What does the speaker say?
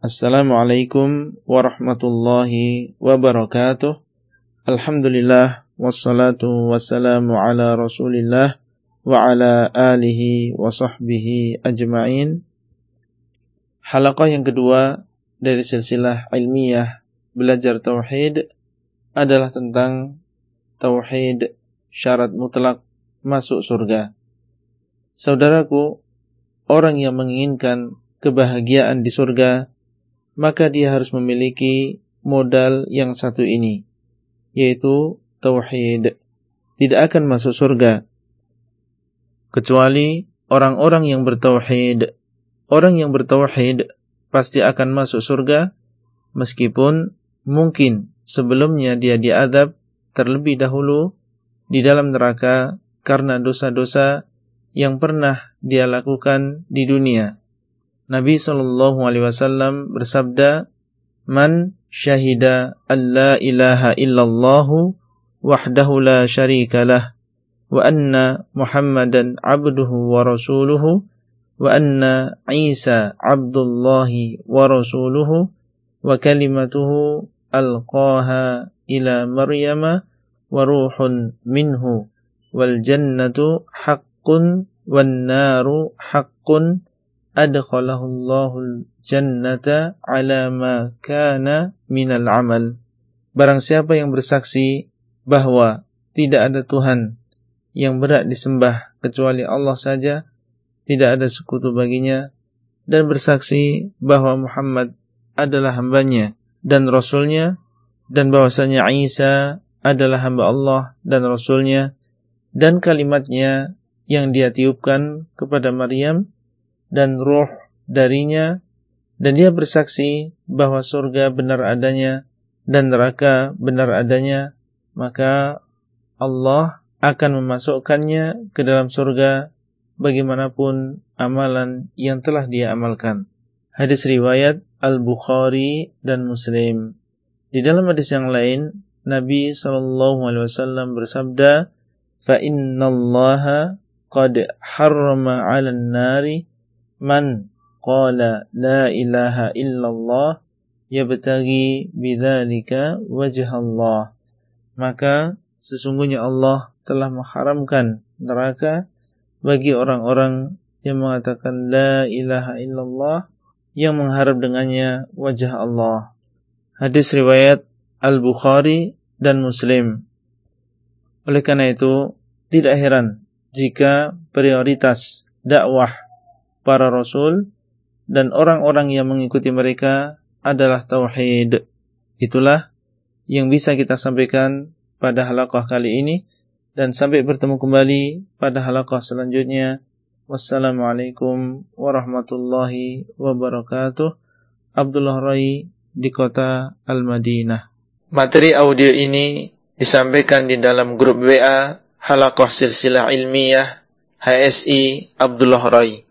Assalamualaikum warahmatullahi wabarakatuh. Alhamdulillah wassalatu wassalamu ala Rasulillah wa ala alihi wa sahbihi ajma'in. Halaqah yang kedua dari silsilah ilmiah belajar tauhid adalah tentang tauhid syarat mutlak masuk surga. Saudaraku, orang yang menginginkan kebahagiaan di surga maka dia harus memiliki modal yang satu ini, yaitu tauhid. Tidak akan masuk surga kecuali orang-orang yang bertauhid. Orang yang bertauhid pasti akan masuk surga meskipun mungkin sebelumnya dia diadab terlebih dahulu di dalam neraka karena dosa-dosa yang pernah dia lakukan di dunia. Nabi sallallahu alaihi wasallam bersabda, "Man syahida an la ilaha illallah wahdahu la syarika lah wa anna Muhammadan abduhu wa rasuluhu wa anna Isa abdullahi wa rasuluhu wa kalimatuhu alqaha ila Maryama wa ruhun minhu wal jannatu haqqun wan naru haqqun adkhalahu Allahul jannata ala ma kana minal amal. Barang siapa yang bersaksi bahwa tidak ada Tuhan yang berat disembah kecuali Allah saja, tidak ada sekutu baginya, dan bersaksi bahwa Muhammad adalah hambanya dan Rasulnya, dan bahwasanya Isa adalah hamba Allah dan Rasulnya, dan kalimatnya yang dia tiupkan kepada Maryam, dan roh darinya dan dia bersaksi bahwa surga benar adanya dan neraka benar adanya maka Allah akan memasukkannya ke dalam surga bagaimanapun amalan yang telah dia amalkan. Hadis riwayat Al-Bukhari dan Muslim. Di dalam hadis yang lain, Nabi sallallahu alaihi wasallam bersabda, "Fa innallaha qad harrama 'alan nari man qala la ilaha illallah yabtaghi bidzalika wajh Allah maka sesungguhnya Allah telah mengharamkan neraka bagi orang-orang yang mengatakan la ilaha illallah yang mengharap dengannya wajah Allah. Hadis riwayat Al-Bukhari dan Muslim. Oleh karena itu tidak heran jika prioritas dakwah para rasul dan orang-orang yang mengikuti mereka adalah tauhid. Itulah yang bisa kita sampaikan pada halaqah kali ini dan sampai bertemu kembali pada halaqah selanjutnya. Wassalamualaikum warahmatullahi wabarakatuh. Abdullah Rai di kota Al-Madinah. Materi audio ini disampaikan di dalam grup WA Halaqah Silsilah Ilmiah HSI Abdullah Rai.